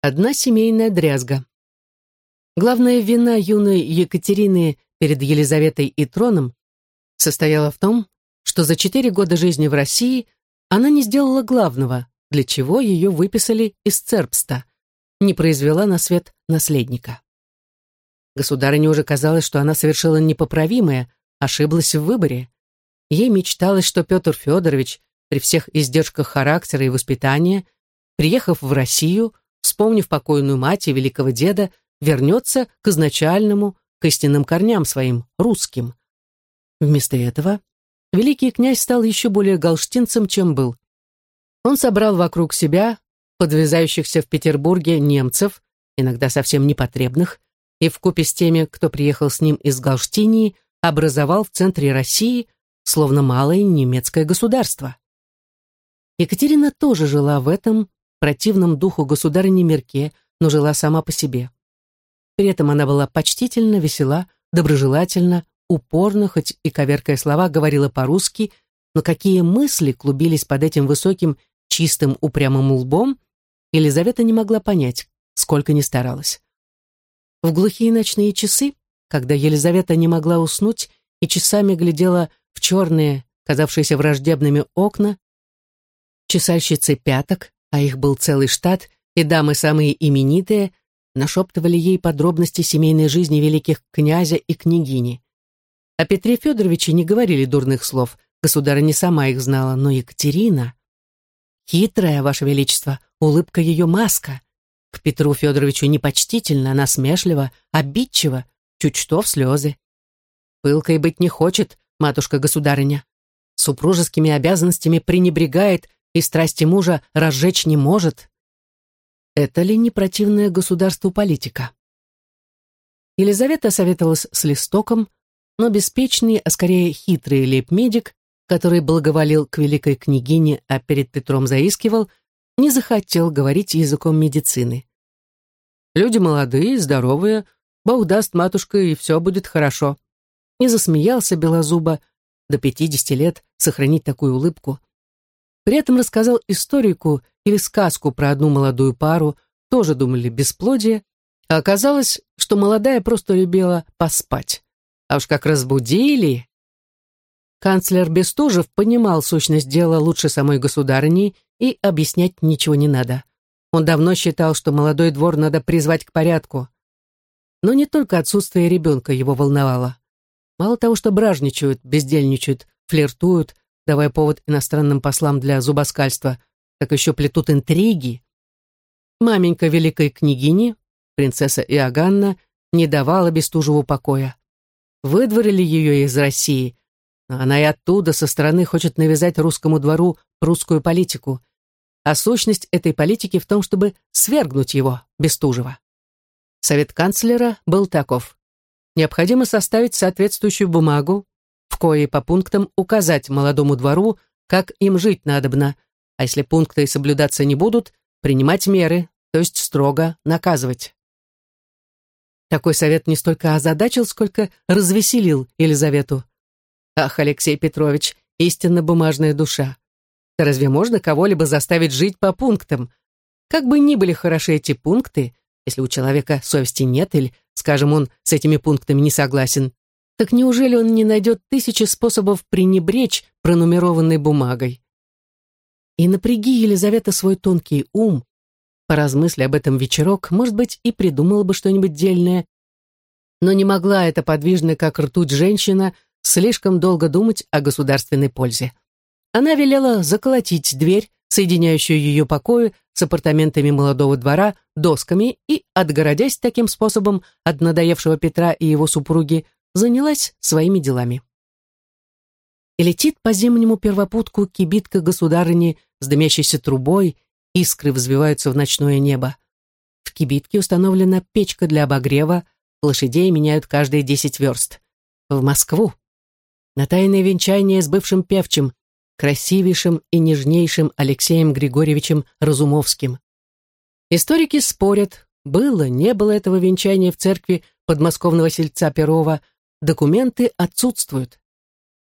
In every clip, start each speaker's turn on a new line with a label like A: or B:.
A: Одна семейная дрязга. Главная вина юной Екатерины перед Елизаветой и троном состояла в том, что за четыре года жизни в России она не сделала главного, для чего ее выписали из Цербста, не произвела на свет наследника. Государыне уже казалось, что она совершила непоправимое, ошиблась в выборе. Ей мечталось, что Петр Федорович, при всех издержках характера и воспитания, приехав в Россию, вспомнив покойную мать и великого деда, вернется к изначальному, к истинным корням своим, русским. Вместо этого великий князь стал еще более галштинцем, чем был. Он собрал вокруг себя подвязающихся в Петербурге немцев, иногда совсем непотребных, и вкупе с теми, кто приехал с ним из Галштинии, образовал в центре России словно малое немецкое государство. Екатерина тоже жила в этом противном духу государыни Мерке, но жила сама по себе. При этом она была почтительна, весела, доброжелательна, упорно, хоть и коверкая слова, говорила по-русски, но какие мысли клубились под этим высоким, чистым, упрямым лбом, Елизавета не могла понять, сколько ни старалась. В глухие ночные часы, когда Елизавета не могла уснуть и часами глядела в черные, казавшиеся враждебными окна, чесальщицы пяток, а их был целый штат, и дамы самые именитые, нашептывали ей подробности семейной жизни великих князя и княгини. О Петре Федоровиче не говорили дурных слов, государыня не сама их знала, но Екатерина... Хитрая, Ваше Величество, улыбка ее маска. К Петру Федоровичу непочтительно, насмешливо, обидчиво, чуть что в слезы. Пылкой быть не хочет, матушка-государыня. Супружескими обязанностями пренебрегает и страсти мужа разжечь не может. Это ли не противная государству политика? Елизавета советовалась с Листоком, но беспечный, а скорее хитрый лейб-медик, который благоволил к великой княгине, а перед Петром заискивал, не захотел говорить языком медицины. «Люди молодые, здоровые, Бог даст матушка, и все будет хорошо». Не засмеялся Белозуба, до пятидесяти лет сохранить такую улыбку. При этом рассказал историку или сказку про одну молодую пару, тоже думали бесплодие, а оказалось, что молодая просто любила поспать. А уж как разбудили... Канцлер Бестужев понимал сущность дела лучше самой государыни и объяснять ничего не надо. Он давно считал, что молодой двор надо призвать к порядку. Но не только отсутствие ребенка его волновало. Мало того, что бражничают, бездельничают, флиртуют, давая повод иностранным послам для зубоскальства, так еще плетут интриги. Маменька великой княгини, принцесса Иоганна, не давала Бестужеву покоя. Выдворили ее из России, но она и оттуда со стороны хочет навязать русскому двору русскую политику. А сущность этой политики в том, чтобы свергнуть его, Бестужева. Совет канцлера был таков. Необходимо составить соответствующую бумагу, в коей по пунктам указать молодому двору, как им жить надобно, а если пункты соблюдаться не будут, принимать меры, то есть строго наказывать. Такой совет не столько озадачил, сколько развеселил Елизавету. Ах, Алексей Петрович, истинно бумажная душа. Да разве можно кого-либо заставить жить по пунктам? Как бы ни были хороши эти пункты, если у человека совести нет или, скажем, он с этими пунктами не согласен, так неужели он не найдет тысячи способов пренебречь пронумерованной бумагой? И напряги Елизавета свой тонкий ум, поразмысли об этом вечерок, может быть, и придумала бы что-нибудь дельное, но не могла эта подвижная, как ртуть женщина, слишком долго думать о государственной пользе. Она велела заколотить дверь, соединяющую ее покои с апартаментами молодого двора, досками и, отгородясь таким способом от надоевшего Петра и его супруги, занялась своими делами. И летит по зимнему первопутку кибитка государыни с дымящейся трубой, искры взвиваются в ночное небо. В кибитке установлена печка для обогрева, лошадей меняют каждые десять верст. В Москву. На тайное венчание с бывшим певчим, красивейшим и нежнейшим Алексеем Григорьевичем Разумовским. Историки спорят, было, не было этого венчания в церкви подмосковного сельца Перова, документы отсутствуют.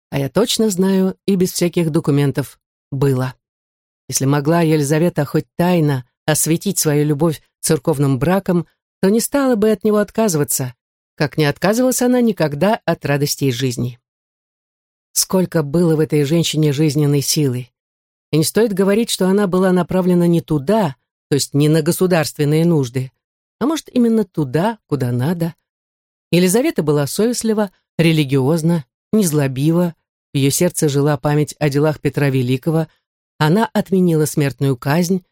A: А я точно знаю, и без всяких документов было. Если могла Елизавета хоть тайно осветить свою любовь церковным браком, то не стала бы от него отказываться, как не отказывалась она никогда от радостей жизни. Сколько было в этой женщине жизненной силы. И не стоит говорить, что она была направлена не туда, то есть не на государственные нужды, а может именно туда, куда надо. Елизавета была совестлива, религиозна, незлобива, в ее сердце жила память о делах Петра Великого, она отменила смертную казнь,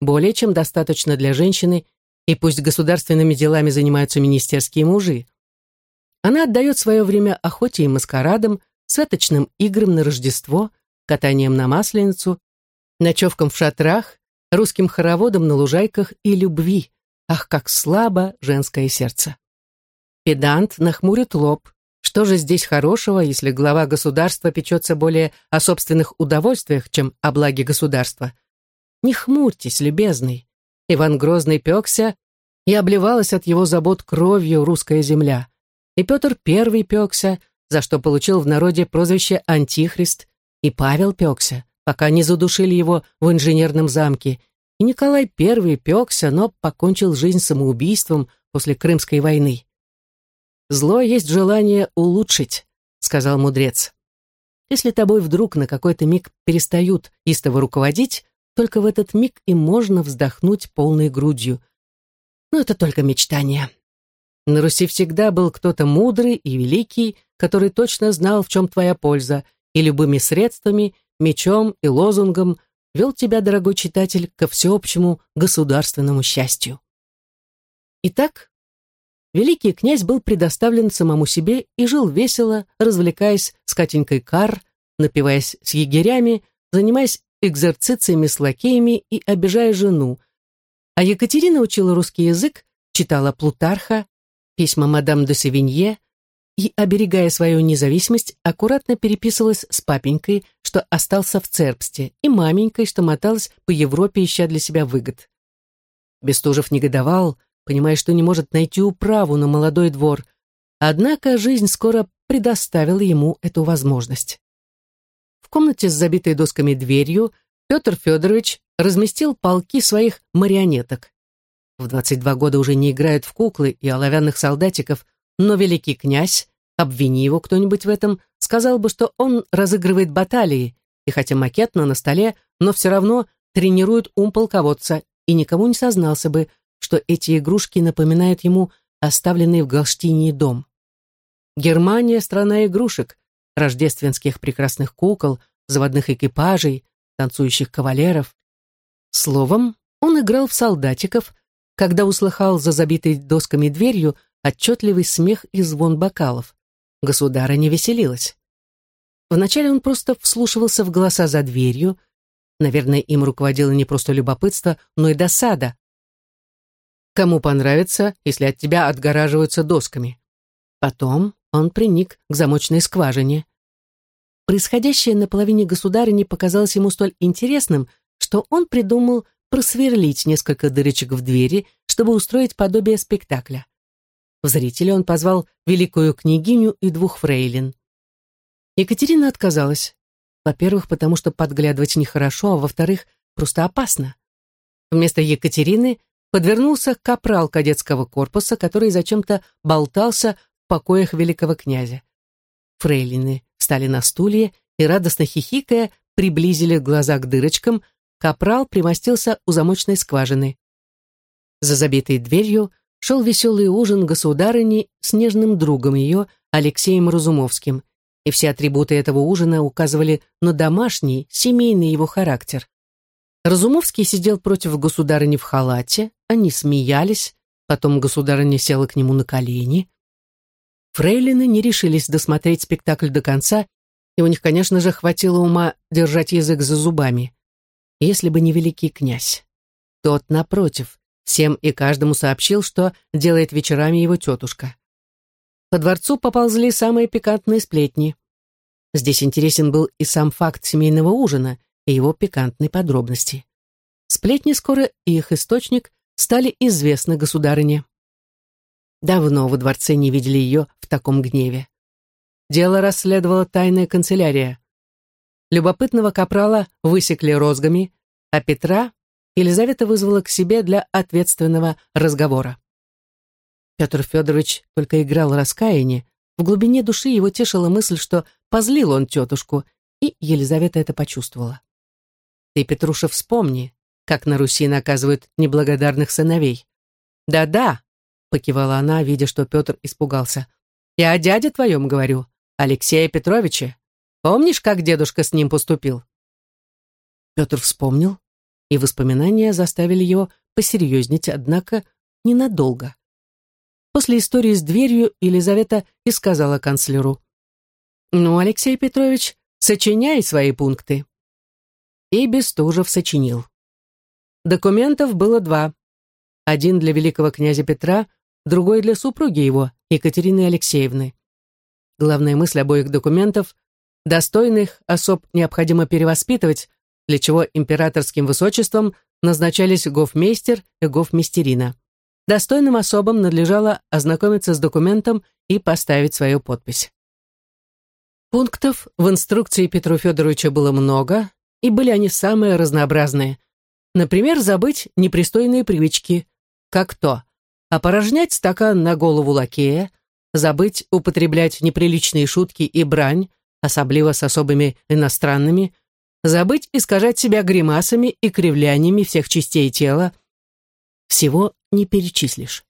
A: более чем достаточно для женщины, и пусть государственными делами занимаются министерские мужи. Она отдает свое время охоте и маскарадам, святочным играм на Рождество, катанием на Масленицу, ночевкам в шатрах, русским хороводам на лужайках и любви. Ах, как слабо женское сердце! Педант нахмурит лоб. Что же здесь хорошего, если глава государства печется более о собственных удовольствиях, чем о благе государства? Не хмурьтесь, любезный. Иван Грозный пекся, и обливалась от его забот кровью русская земля. И Петр Первый пекся, за что получил в народе прозвище Антихрист, и Павел пекся, пока не задушили его в инженерном замке, и Николай Первый пекся, но покончил жизнь самоубийством после Крымской войны. «Зло есть желание улучшить», — сказал мудрец. «Если тобой вдруг на какой-то миг перестают истово руководить, только в этот миг и можно вздохнуть полной грудью. Но это только мечтание. На Руси всегда был кто-то мудрый и великий, который точно знал, в чем твоя польза, и любыми средствами, мечом и лозунгом вел тебя, дорогой читатель, ко всеобщему государственному счастью. Итак, великий князь был предоставлен самому себе и жил весело, развлекаясь с Катенькой Кар, напиваясь с егерями, занимаясь экзерцициями с лакеями и обижая жену. А Екатерина учила русский язык, читала Плутарха, письма мадам де Севинье и, оберегая свою независимость, аккуратно переписывалась с папенькой, что остался в Цербсте, и маменькой, что моталась по Европе, ища для себя выгод. Бестужев негодовал, понимая, что не может найти управу на молодой двор, однако жизнь скоро предоставила ему эту возможность комнате с забитой досками дверью Петр Федорович разместил полки своих марионеток. В 22 года уже не играют в куклы и оловянных солдатиков, но великий князь, обвини его кто-нибудь в этом, сказал бы, что он разыгрывает баталии, и хотя макетно на столе, но все равно тренирует ум полководца, и никому не сознался бы, что эти игрушки напоминают ему оставленный в Галштинии дом. Германия — страна игрушек, рождественских прекрасных кукол, заводных экипажей, танцующих кавалеров. Словом, он играл в солдатиков, когда услыхал за забитой досками дверью отчетливый смех и звон бокалов. Государа не веселилась. Вначале он просто вслушивался в голоса за дверью. Наверное, им руководило не просто любопытство, но и досада. Кому понравится, если от тебя отгораживаются досками? Потом он приник к замочной скважине. Происходящее на половине государыни показалось ему столь интересным, что он придумал просверлить несколько дырочек в двери, чтобы устроить подобие спектакля. В зрители он позвал великую княгиню и двух фрейлин. Екатерина отказалась. Во-первых, потому что подглядывать нехорошо, а во-вторых, просто опасно. Вместо Екатерины подвернулся капрал кадетского корпуса, который зачем-то болтался покоях великого князя. Фрейлины встали на стулья и, радостно хихикая, приблизили глаза к дырочкам, капрал примостился у замочной скважины. За забитой дверью шел веселый ужин государыни с нежным другом ее, Алексеем Разумовским, и все атрибуты этого ужина указывали на домашний, семейный его характер. Разумовский сидел против государыни в халате, они смеялись, потом государыня села к нему на колени. Фрейлины не решились досмотреть спектакль до конца, и у них, конечно же, хватило ума держать язык за зубами. Если бы не великий князь. Тот, напротив, всем и каждому сообщил, что делает вечерами его тетушка. По дворцу поползли самые пикантные сплетни. Здесь интересен был и сам факт семейного ужина, и его пикантные подробности. Сплетни скоро и их источник стали известны государыне. Давно во дворце не видели ее в таком гневе. Дело расследовала тайная канцелярия. Любопытного капрала высекли розгами, а Петра Елизавета вызвала к себе для ответственного разговора. Петр Федорович только играл раскаяние, в глубине души его тешила мысль, что позлил он тетушку, и Елизавета это почувствовала. «Ты, Петруша, вспомни, как на Руси наказывают неблагодарных сыновей». «Да-да», — покивала она, видя, что Петр испугался. «Я о дяде твоем говорю, Алексея Петровича. Помнишь, как дедушка с ним поступил?» Петр вспомнил, и воспоминания заставили его посерьезнеть, однако ненадолго. После истории с дверью Елизавета и сказала канцлеру. «Ну, Алексей Петрович, сочиняй свои пункты». И Бестужев сочинил. Документов было два. Один для великого князя Петра, другой для супруги его, Екатерины Алексеевны. Главная мысль обоих документов – достойных особ необходимо перевоспитывать, для чего императорским высочеством назначались гофмейстер и гофмистерина. Достойным особам надлежало ознакомиться с документом и поставить свою подпись. Пунктов в инструкции Петру Федоровича было много, и были они самые разнообразные. Например, забыть непристойные привычки, как то опорожнять стакан на голову лакея, забыть употреблять неприличные шутки и брань, особливо с особыми иностранными, забыть искажать себя гримасами и кривляниями всех частей тела, всего не перечислишь.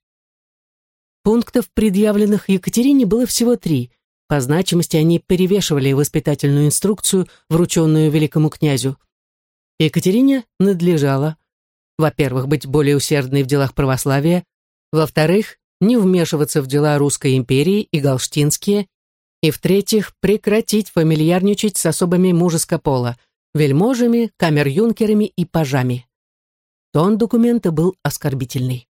A: Пунктов, предъявленных Екатерине, было всего три. По значимости они перевешивали воспитательную инструкцию, врученную великому князю. Екатерине надлежало, во-первых, быть более усердной в делах православия, во-вторых, не вмешиваться в дела Русской империи и галштинские, и, в-третьих, прекратить фамильярничать с особами мужеского пола, вельможами, камер-юнкерами и пажами. Тон документа был оскорбительный.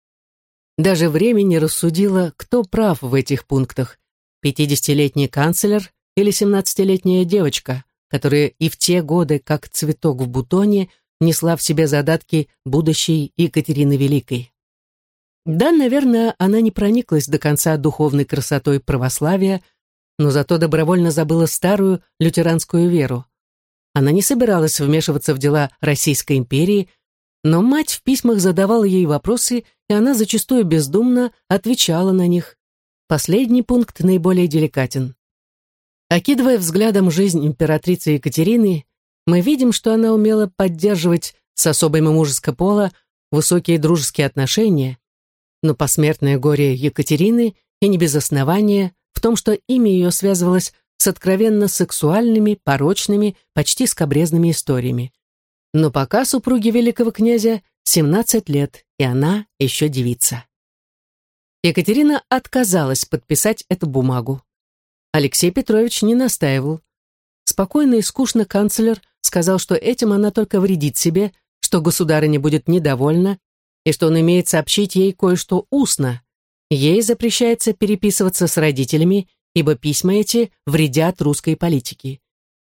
A: Даже время не рассудило, кто прав в этих пунктах. Пятидесятилетний канцлер или семнадцатилетняя девочка, которая и в те годы, как цветок в бутоне, несла в себе задатки будущей Екатерины Великой. Да, наверное, она не прониклась до конца духовной красотой православия, но зато добровольно забыла старую лютеранскую веру. Она не собиралась вмешиваться в дела Российской империи, но мать в письмах задавала ей вопросы, и она зачастую бездумно отвечала на них. Последний пункт наиболее деликатен. Окидывая взглядом жизнь императрицы Екатерины, мы видим, что она умела поддерживать с особыми мужеского пола высокие дружеские отношения, но посмертное горе Екатерины, и не без основания, в том, что имя ее связывалось с откровенно сексуальными, порочными, почти скобрезными историями. Но пока супруге великого князя 17 лет, и она еще девица. Екатерина отказалась подписать эту бумагу. Алексей Петрович не настаивал. Спокойно и скучно канцлер сказал, что этим она только вредит себе, что государыня будет недовольна, и что он имеет сообщить ей кое-что устно. Ей запрещается переписываться с родителями, ибо письма эти вредят русской политике.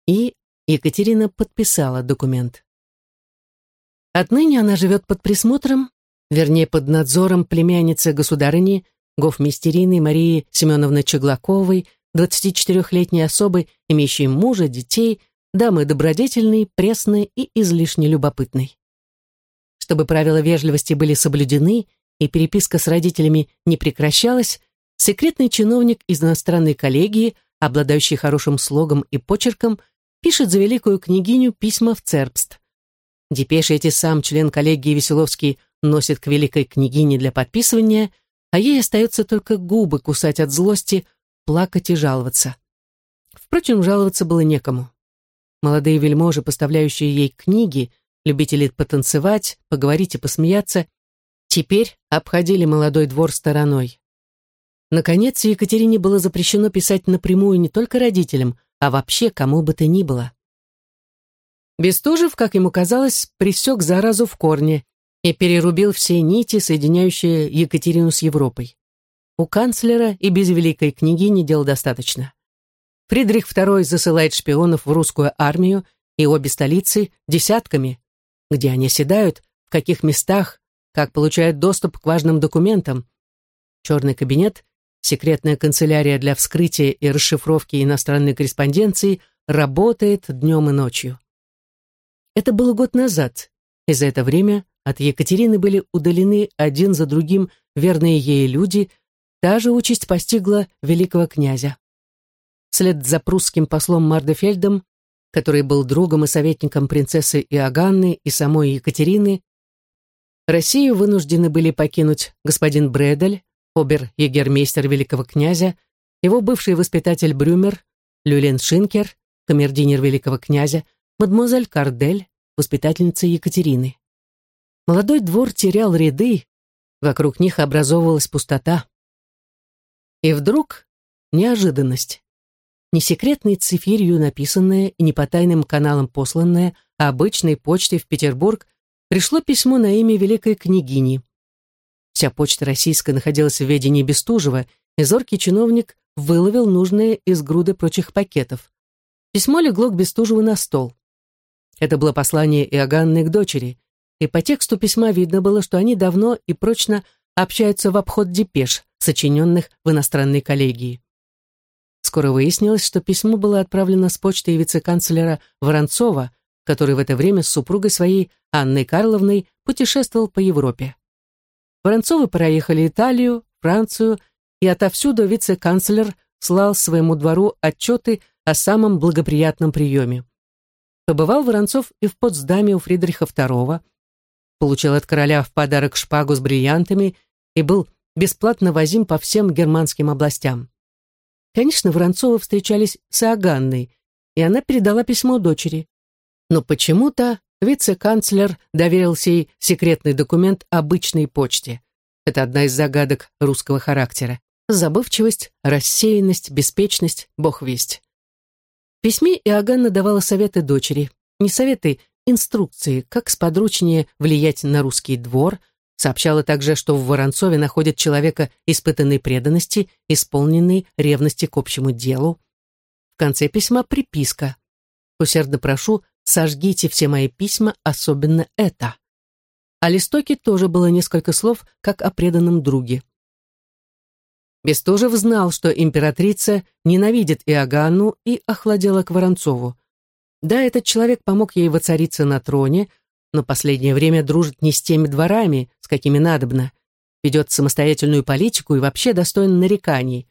A: И Екатерина подписала документ. Отныне она живет под присмотром, вернее, под надзором племянницы государыни, гофмистерины Марии Семеновны Чеглаковой, 24-летней особы, имеющей мужа, детей, дамы добродетельной, пресной и излишне любопытной. Чтобы правила вежливости были соблюдены и переписка с родителями не прекращалась, секретный чиновник из иностранной коллегии, обладающий хорошим слогом и почерком, пишет за великую княгиню письма в Цербст. Депеши эти сам член коллегии Веселовский носит к великой княгине для подписывания, а ей остается только губы кусать от злости, плакать и жаловаться. Впрочем, жаловаться было некому. Молодые вельможи, поставляющие ей книги, любители потанцевать, поговорить и посмеяться, теперь обходили молодой двор стороной. Наконец, Екатерине было запрещено писать напрямую не только родителям, а вообще кому бы то ни было. Бестужев, как ему казалось, пресек заразу в корне и перерубил все нити, соединяющие Екатерину с Европой. У канцлера и без великой княгини дел достаточно. Фридрих II засылает шпионов в русскую армию и обе столицы десятками, где они седают, в каких местах, как получают доступ к важным документам. Черный кабинет, секретная канцелярия для вскрытия и расшифровки иностранной корреспонденции работает днем и ночью. Это было год назад, и за это время от Екатерины были удалены один за другим верные ей люди, та же участь постигла великого князя. Вслед за прусским послом Мардефельдом, который был другом и советником принцессы Иоганны и самой Екатерины, Россию вынуждены были покинуть господин Бредель, обер-егермейстер великого князя, его бывший воспитатель Брюмер, Люлен Шинкер, камердинер великого князя, мадемуазель Кардель, воспитательница Екатерины. Молодой двор терял ряды, вокруг них образовывалась пустота. И вдруг неожиданность. Не секретной цифирью написанное и не по тайным каналам посланное, а обычной почтой в Петербург пришло письмо на имя великой княгини. Вся почта российская находилась в ведении Бестужева, и зоркий чиновник выловил нужное из груды прочих пакетов. Письмо легло к Бестужеву на стол. Это было послание Иоганны к дочери, и по тексту письма видно было, что они давно и прочно общаются в обход депеш, сочиненных в иностранной коллегии. Скоро выяснилось, что письмо было отправлено с почтой вице-канцлера Воронцова, который в это время с супругой своей Анной Карловной путешествовал по Европе. Воронцовы проехали Италию, Францию, и отовсюду вице-канцлер слал своему двору отчеты о самом благоприятном приеме. Побывал Воронцов и в Потсдаме у Фридриха II, получил от короля в подарок шпагу с бриллиантами и был бесплатно возим по всем германским областям. Конечно, Воронцовы встречались с Иоганной, и она передала письмо дочери. Но почему-то вице-канцлер доверил сей секретный документ обычной почте. Это одна из загадок русского характера. Забывчивость, рассеянность, беспечность, бог весть. В письме Иоганна давала советы дочери. Не советы, инструкции, как сподручнее влиять на русский двор, сообщала также, что в Воронцове находят человека испытанной преданности, исполненной ревности к общему делу. В конце письма приписка. Усердно прошу Сожгите все мои письма, особенно это. О листоке тоже было несколько слов, как о преданном друге. Бестужев знал, что императрица ненавидит Иоганну и охладела к Воронцову. Да, этот человек помог ей воцариться на троне, но последнее время дружит не с теми дворами, с какими надобно, ведет самостоятельную политику и вообще достоин нареканий.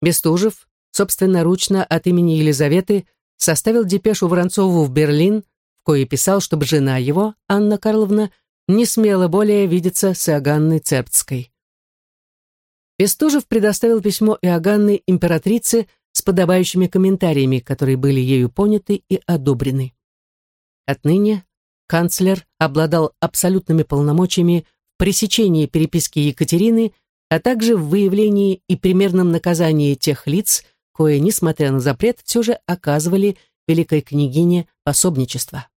A: Бестужев собственноручно от имени Елизаветы составил депешу Воронцову в Берлин, в кое писал, чтобы жена его, Анна Карловна, не смела более видеться с Иоганной Цербцкой. Бестужев предоставил письмо Иоганны императрице с подобающими комментариями, которые были ею поняты и одобрены. Отныне канцлер обладал абсолютными полномочиями в пресечении переписки Екатерины, а также в выявлении и примерном наказании тех лиц, кое, несмотря на запрет, все же оказывали великой княгине пособничество.